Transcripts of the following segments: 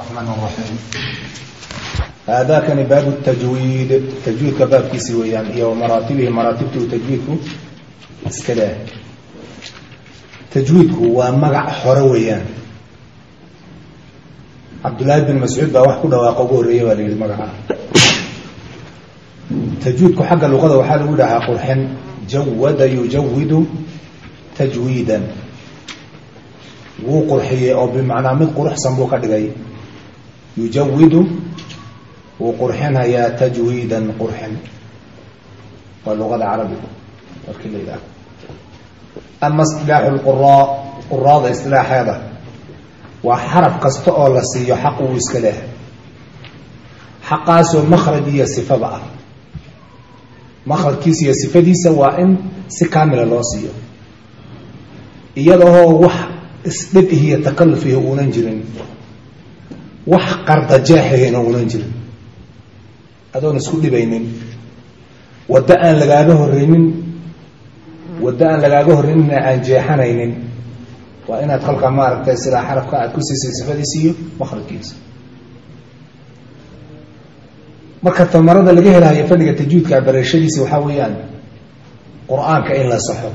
الرحمن الرحيم aadaakani baabu tajwiid tajwiidka baabkiisi weeyaan iyo maraatibihi maraatibtu tajwiidku iska dah tajwiidku waa magac hore weeyaan cabdullaahi bin mascuud baa wax ku dhawaaqa ugu horreeya baa la yihi magaca tajwiidku xagga luqada waxaa lagu dhahaa qurxin jawada yujawidu tajwiidan wuu qurxiyey oo bimacnaa mid quruxsan buu ka dhigay yujawidu wuu qurxinhayaa tajwiidan qurxin. Waa luqada carabiga markii la yidhaaho ama istilaaxu lquraa quraada istilaaxeeda waa xaraf kasta oo la siiyo xaq uu iska leh xaqaasoo makhraj iyo sifaba ah. Makhrajkiisa iyo sifadiisa waa in si kaamila loo siiyo. Iyadahoo wax isdhib ihiyo takaluf ihi uunan jirin wax qardajeexihina uunan jirin adoon isku dhibaynin. Waddo aan lagaaga horreynin waddo aan lagaaga horreynina aan jeexanaynin waa inaad kolkaa maaragtay sidaa xarafka aad ku siisay sifadiisa iyo makhrajkiisa marka tamarada laga helayo fadhiga tajwiidka barashadiisa waxaa weeyaan qur'aanka in la saxo.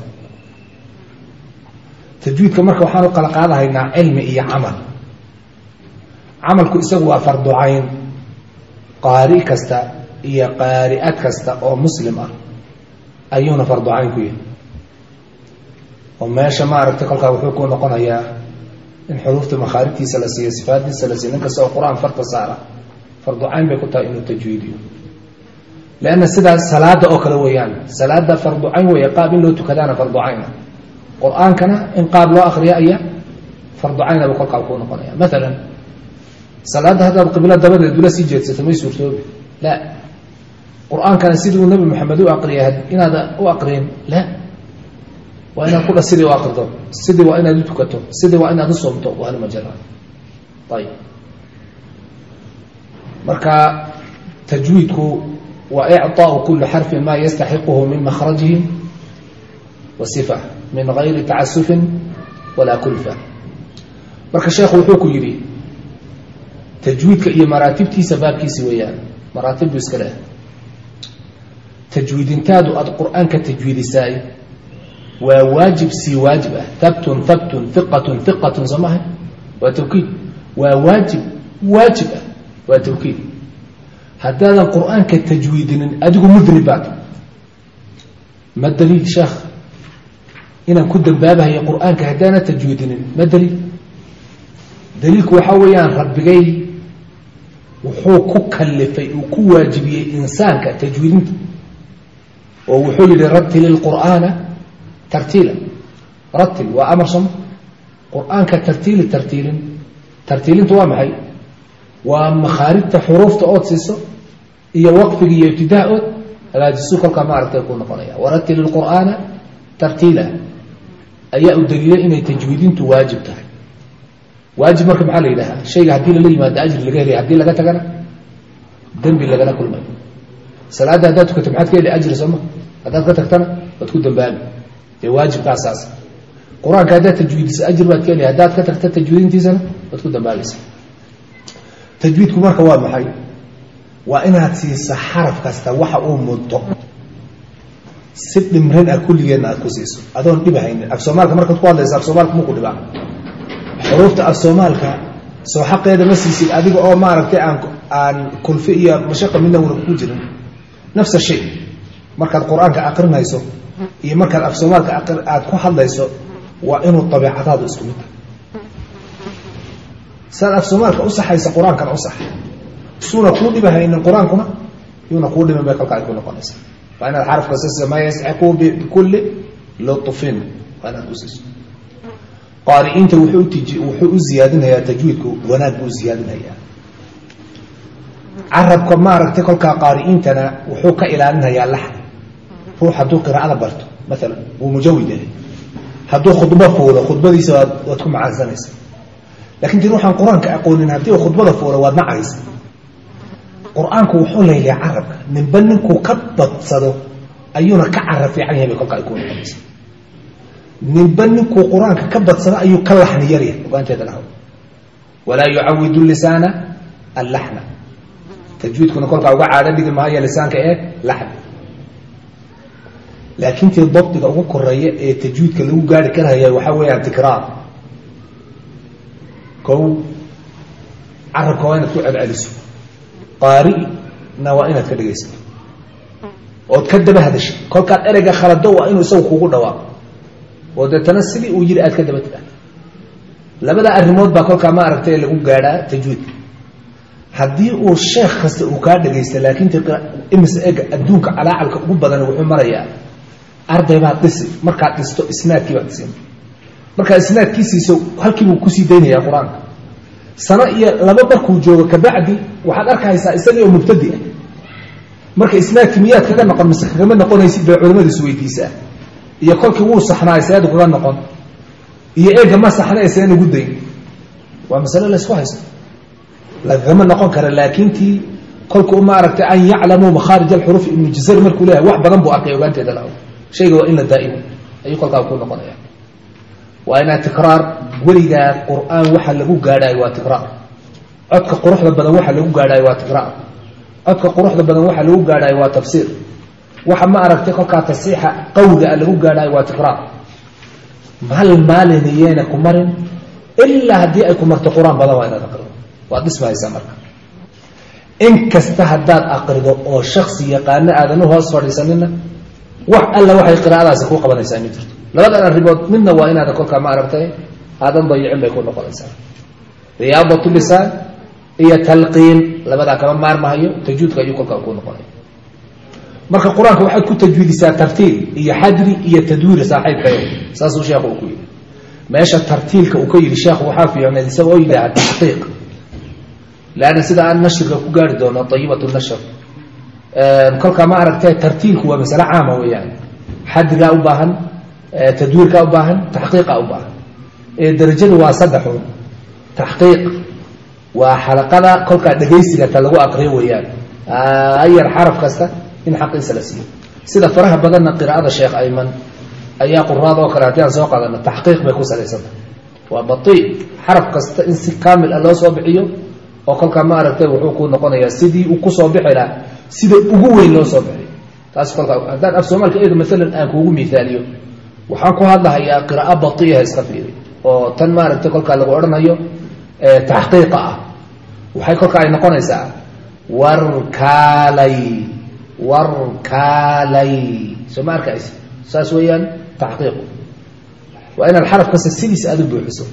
Tajwiidka marka waxaan u kala qaadahaynaa cilmi iyo camal camalku isagu waa farducayn qaari kasta iyo qaari'ad kasta oo muslim ah ayuuna farducayn ku yahay oo meesha maaragtay kolkaa wuxuu ku noqonayaa in xuruufta makhaarijtiisa la siiyo sifaadiisa la siiyo nin oo qur'aan farta saara farducayn bay ku tahay inuu tajwiidiyo leanna sidaas salaada oo kale weeyaan salaada farducayn weeye qaab in loo tukadaana farducayna qur'aankana in qaab loo akriya aya farducaynaba kolkaa kuu noqonaya maalan salaadda haddaad qiblo dabadeed ula sii jeedsato may suurtoobi. La. Qur'aankana sidii uu nabi maxamed u aqriyay inaada u aqriyin la. Waa inaad kudha sidii u akrido sidii waa inaad u tukato sidii waa inaad u soomto wahaluma jara ayib marka tajwiidku waa icطaau kuli xarfin ma yastaxiquhu min makhrajihi wa min gayri tacasufin walaa kulfa. Marka sheekhu wuxuu ku yidhi tajwiidka iyo maraatibtiisa baabkiisi weeyaan maraatib buu iska leh tajwiidintaadu aada qur'aanka tajwiidisaay waa waajib sii waajib ah habtun habtun iqatun iqatun soo maha waa tawkiid waa waajib waajib ah waa tawkiid haddaadan qur'aanka tajwiidinin adigu mudnib baad ma daliil sheekh inaan ku dambaabahayo qur'aanka haddaana tajwiidinin ma daliil daliilku waxaa weeyaan rabbigay wuxuu ku kalifay uu ku waajibiyey insaanka tajwiidinta. Oo wuxuu yihi ratil ilqur'aana tartiila. Ratil waa amar soma qur'aanka tartiili tartiilin tartiilintu waa maxay? Waa makhaarijta xuruufta ood siiso iyo waqfiga iyo ibtidaa ood? Hagaajisu kolkaa maaragtay ku noqonaya. Waratil ilqur'aana tartiila. Ayaa u daliilay inay tajwiidintu waajib tahay waajib marka maxaa la yidhahaa shayga haddii lala yimaado ajri laga helaya haddii laga tagana dembi lagala kulmayo salaadda haddaad tukato maxaad ka heli ajri sooma haddaad ka tagtana waad ku dambaabi dee waajibkaa saas qur'aanka haddaad tajwiidisa ajri baad ka heli haddaad ka tagta tajwiidintiisana waad ku dambaabaysa tajwiidku marka waa maxay? Waa inaad siisa xaraf kasta waxa uu muddo. Si dhimrin ah kulligeedna aad ku siiso. Adoon dhibahaynin af soomaalka markaad ku hadlaysa af soomaalka muku dhibaa xuruufta af soomaalka soo xaqeeda ma siisid adiga oo maaragtay aan kulfi iyo mashaqa midna una ku jirin. Nafsa shay. Markaad qur'aanka aqrinayso iyo markaad af soomaalka aad ku hadlayso waa inuu dabeicadaadu isku mid tahay. Saad af soomaalka u qur'aankana u suuna kuu dhibahaynin qur'aankuna yuuna kuu dhimin bay kolka ku noqonaysa waa inaad xarafka siisa ma yasxiqu bikulli lutfin. Waa inaad ku siiso qaari'iinta wuxuu u ziyaadinayaa tajwiidku wanaag buu ziyaadinayaa. Carabka maaragtay kolkaa qaari'iintana wuxuu ka ilaalinayaa laxni ruux hadduu qiraa'ada barto maalan wuu mujawid yahay. Hadduu khudbo fuulo khudbadiisa waad ku macaansanaysa. Lakin ti ruuxaan qur'aanka aqoonin haddii uu khudbada fuulo waad nacaysa. Qur'aanku wuxuu leylaya carabka ninba ninkuu ka badsado ayuuna ka carab fiican yahay bay kolka ay ku noqonaysa ninba ninkuu qur'aanka ka badsado ayuu ka laxni yaryahay ogaanteeda lahaw walaa yucawidu lisaana allaxna. Tajwiidkuna kolkaa uga caado dhigi maayo lisaanka ee laxna. Laakiin tii dabdiga ugu koreeya ee tajwiidka lagu gaari karaya waxaa weeyaan tikraar kow carabka waa inaad ku celceliso qaarina waa inaad ka dhegaysato ood ka daba hadasha kolkaad ereyga khalado waa inuu isagu kugu dhawaaqo oo deetana sidii uu yiri aad ka daba tidhahda labada arrimood baa kolkaa ma aragtay lagu gaadhaa tajwiidka haddii uu sheekh kasta uu kaa dhagaysta laakiin imise ega adduunka calaacalka ugu badan wuxuu marayaa arday baad dhisi markaad dhisto isnaadkii baad dhisin. Markaa isnaadkii siiso halkiibuu ku sii daynaya qur'aanka. Sano iyo laba markuu joogo kabacdi waxaad arkaysaa isagii oo mubtadi ah. Marka isnaadkii miyaad kaga noqon mise kagama noqonaysid bay culamadu isweydiisaa iyo kolkii wuu saxnaay seed kaga noqon. Iyo eega ma saxna seen ugu dayn. Waa masale laysku haysto. Lagama noqon kara laakiin tii kolku ma aragtay an yaclamuu makhaarij alxuruuf ibnu jazar markuu leeyahay wax badan buu arkay ogaanteeda la shayga waa in la daa'imo ayuu kolkaa ku noqonaya. Waa inaad tikraar weligaa qur'aan waxa lagu gaadhaayo waa tikraar. Codka quruxda badan waxa lagu gaadhaayo waa tikraar. Codka quruxda badan waxa lagu gaadhaayo waa tafsiir waxa ma aragtay kolkaa tasiixa qawga a lagu gaadhaayo waa tikraar hal maalinayena ku marin ilaa haddii ay ku marto qur'aan badan waa inaad aqrido. Waad dhismahaysaa marka. In haddaad aqrido oo shaksi yaqaano aadan u hoos fadhiisanina wax alla waxay qiraa'adaasi ku qabanaysaa ma jirto. Labadan arrimood midna waa inaada kolkaa ma aragtay aadan dayicin bay ku noqonaysaa. Riyaadatu lisaan iyo talqiin labadaa kama maarmahayo tajwiidka ayuu kolkaa ku noqonaya marka qur'aanka waxaad ku tajwiidisaa tartiil iyo xadri iyo tadwiir saaxiibkayo saasuu sheekhu ku yidhi. Meesha tartiilka uu ka yidhi sheekhu waxaa fiicneed isaga yidhaaha taxqiiq leanna sida aan nashirka ku gaari doono ayibatu nashr. Kolkaa ma aragtee tartiilku waa masale caama weeyaan. Xadrigaa u baahan tadwiirkaa u baahan taxqiiqaa u baahan. Darajadu waa saddexun taxqiiq waa xalaqada kolkaa dhegaysiga ta lagu aqriyo weeyaan. Ayar xaraf kasta in xaqiisa la siiyo sida faraha badanna qiraa'ada sheekh ayman ayaa quraada oo kale haddii aan soo qaadano taxqiiq bay ku salaysanta waa batii xaraf kasta in si kaamil ah loo soo bixiyo oo kolkaa ma aragtay wuxuu ku noqonayaa sidii uu ku soo bixi lahaa sida ugu weyn loo soo bixiyo taas kolkaa haddaan af soomaalka eega maalan aan kuugu miaaliyo waxaan ku hadlahayaa qiraa'o batiiha iska fiiri oo tan maaragtay kolkaa lagu odhanayo taxqiiqa ah. Waxay kolkaa ay noqonaysaa warkaalay warkaalay. Soo ma arkaysa saas weeyaan taxqiiqu waa inaad xaraf kasta sidiisa aada u buuxiso.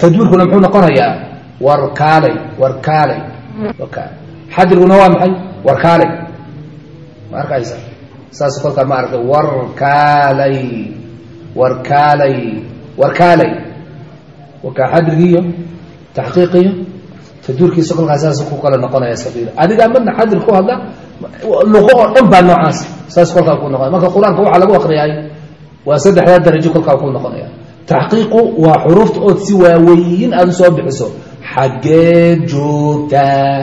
Tadwiirkuna muxuu noqonayaa warkaalay warkaalay. Xadriguna waa maxay? Warkaalay. Ma arkaysa? Saas kolkaa ma aragtay warkaalay warkaalay warkaalay. Wakaa xadrigiiyo taxqiiqiyo tadwiirkiisa kolkaa saas ku kala noqonaya safiir adigaa midna xadri ku hadla luqo oo dhan baa noocaas. Saas kolkaa ku noqonaya. Marka qur'aanka waxaa lagu aqriyaay waa saddexdaa darajo kolkaa ku noqonaya. Taxqiiqu waa xuruufta ood si waaweyn aada u soo bixiso. Xaggeed joogtaa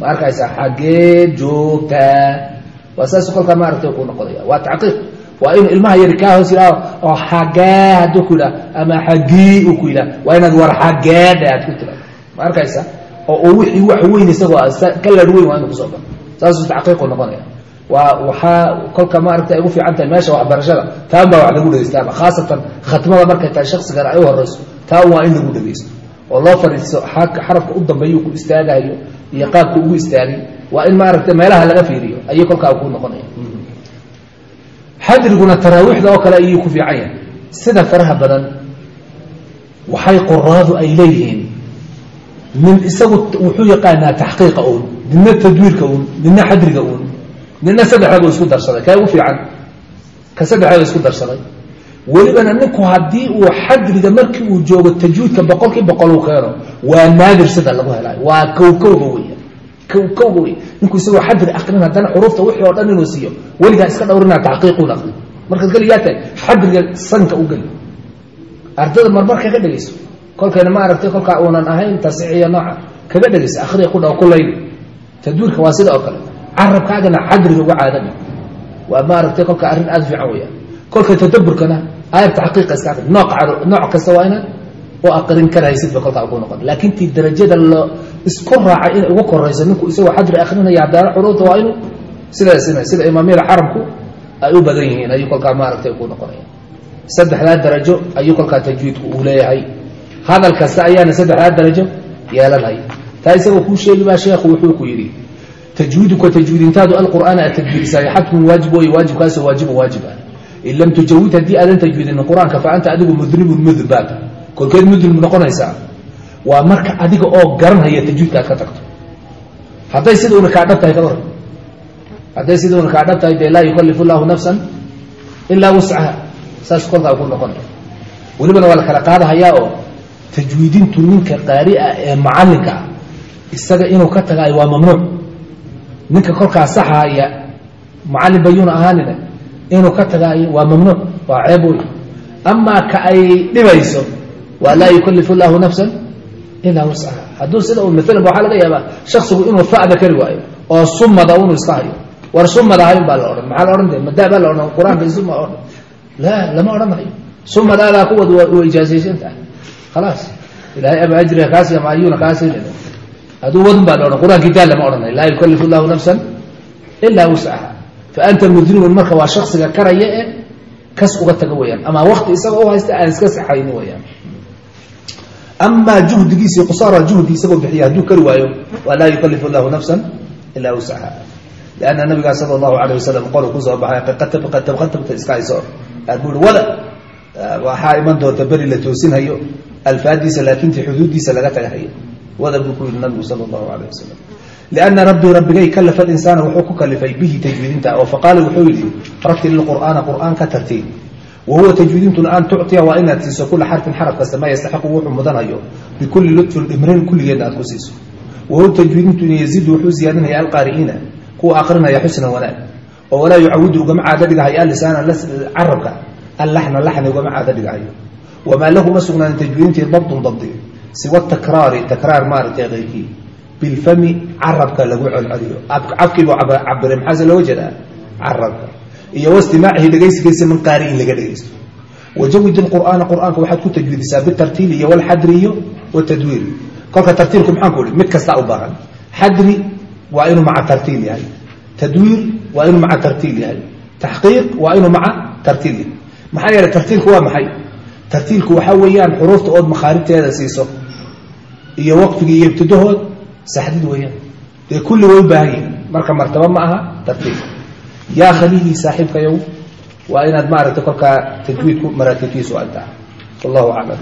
ma arkaysaa? Xaggeed joogtaa waa saas kolkaa ma aragtay ku noqonaya. Waa taxqiiq. Waa inuu ilmaha yari kaa hoos yidhaho oo xagee hadduu ku yidhaha ama xagii uu ku yidhaha waa inaad war xageedha aad ku tira ma arkaysa oo uu wixii wax weyn isagoo ka lar weyn waa inuu ku soo bao saasuu taxqiiqu noqonaya. Waa waxaa kolka ma aragta ay ugu fiican tahay meesha waxbarashada taan baa wax lagu dhegeystaaba khaasatan khatmada markay tahay shaksigan ay u horeyso taa waa in lagu dhegeysto oo loo fadhiisto xarafka u dambeeyu ku istaagayo iyo qaabka ugu istaagay waa in maaragta meelaha laga fiiriyo ayay kolkaa ku noqonaya. Xadriguna taraawiixda oo kale ayuu ku fiican yahay. Sida faraha badan waxay qoraadu ay leeyihiin nin isagu wuxuu yaqaanaa taxqiiqa uun nina tadwiirka uun nina xadriga uun nina saddexdaba isku darsaday kaa ugu fiican ka saddexdaba isku darsaday. Welibana ninku haddii uu xadriga markii uu joogo tajwiidka boqolkii boqol uu keeno waa naadir sida lagu helaayo waa kowkowga weya kowkowga wey ninku isagoo xadri akrin haddana xuruufta wixii oo dhan inuu siiyo weligaa iska dhowrinaa taxqiiquun akri markaad keligaa tahay xadriga sanka u geli. Ardada marmar kaga dhegeyso kolkayna ma aragtay kolkaa uunan ahayn tasixiya nooca kaga dhegeyso akhriya ku dhaw ku layli tadwiirka waa sida oo kale. Carabkaagana xadriga uga caadami waa maaragtay kolka arrin aada fiican weeyaan. Kolka tadaburkana aayar taxqiiqa iska akri nooc nooc kasta waa inaad oo aqrin karaysid ba kolkaa ku noqon. Laakiin tii darajada lo isku raacay inay ugu korayso ninku isagoo xadri akrinaya haddana xuruufta waa inuu sidaasina sida imaamyada xaramku ay u badan yihiin ayuu kolkaa maaragtay ku noqonaya. Saddexdaa darajo ayuu kolkaa tajwiidku uu leeyahay hadal kasta ayaana saddexdaa darajo yeelanaya taa isagoo kuu sheegi maa sheekhu wuxuu ku yidhi tajwiiduka tajwiidintaadu alqur'aana aad tajwiidisaay xatmun waajib wooye waajibkaasoo waajibun waajib ah. In lam tujawid haddii aadan tajwiidinin qur'aanka fa anta adigu mudnibun mudnib baad kolkeed mudnib noqonaysaa? Waa marka adiga oo garanhaya tajwiidka aad ka tagto. Hadday sida una kaa dhab tahay ka waran hadday sida una kaa dhab tahay dee laa yukalifu llahu nafsan ilaa wuscaha saas kolkaa ku noqonaya welibana waa la kala qaadahayaa oo tajwiidintu ninka qaari ah ee macalinka ah isaga inuu ka tagaayo waa mamnuuc. Ninka kolkaa saxahaya macallin bayuuna ahaanina inuu ka tagaayo waa mamnuuc waa ceeb wey amaa ka ay dhibayso waa laa yukalifu llahu nafsan ilaa wuscaha hadduu sida u maalan waxaa laga yaabaa shaksigu inuu fa'da kari waayo oo sumada unu iska hayo. War sumada hayn baa la odhan maxaa la odhan madaa baa la odhan qur'aanka suma odhan. La lama odhanayo sumadaadaa kuwad waa ijaazaysan tahay khalaas ilahay ama ajriga kaasi ama ayuuna kaasiinin hadduu wadun baa la odhan qur'aankii daa lama odhanayo laa yukalifu llahu nafsan ilaa wuscaha fa anta mudnibun marka waa shaksiga karaya ee kas uga taga weyaan ama wakti isagoo u haysta aan iska saxayni weyaan amaa juhdigiisii qusaara juhdi isagoo bixiya hadduu kari waayo waa laa yukalifu llahu nafsan ilaa wuscaha lianna nabigaa sala allahu alayh wasalam qolu ku soo baxay qatab qatab qatabta iska hayso bui wada waxaa iman doonta beri la toosinhayo alfaadiisa laakinti xuduuddiisa laga tagahayo wada buu ku yihi nabigu sala allahu alayh wasalam lianna rabbii rabbigay kalafa linsaana wuxuu ku kalifay bihi tajwiidinta oo faqaala wuxuu yidhi ratil ilqur'aana qur'aan ka tartiib wahuwa tajwiidintuna an tucطiya waa inaad siiso kula xarfin xaraf maa yastaxiqu wuxuu mudanayo bikulli lutfin dhimrin kulligeedna aad ku siiso. Wahuwa tajwiidintuna yaziidu wuxuu ziyaadinaya alqaari'iina kuwa aqrinaya xusnan wanaag. Oo walaa yucawidu ugama caado dhigahayo alisaana carabka allaxna laxni ugama caado dhigahayo wamaa lahu ma sugnaanin tajwiidintii dabdun dabdi. Siwa takraari takraar maaragtay keyrkii bilfami carabka lagu celceliyo cafkiibuu cabiray maxaase looga jeedaa? Carabka iyo wastimaacihi dhegaysigiisa min qaari in laga dhegaysto. Wajawid qur'aana qur'aanka waxaad ku tajwiidisaa bitartiili iyo walxadri iyo watadwiir kolka tartiilku maxaan ku ihi mid kastaa u baahan. Xadri waa inuu maca tartiil yahay. Tadwiir waa inuu maca tartiil yahay. Taxqiiq waa inuu maca tartiil yahay. Maxaa yeelay tartiilku waa maxay tartiilku waxaa weeyaan xuruufta ood makhaarijteeda siiso iyo waqfigii iyo ibtidahood saxdid weeyaan. Dee kulli way u baahan yihiin marka martaba ma aha tartiil. Yaa khaliilii saaxiibkayow waa inaad maaragtay kolkaa tajwiidku maraatibkiisu ay tahay wallahu aclam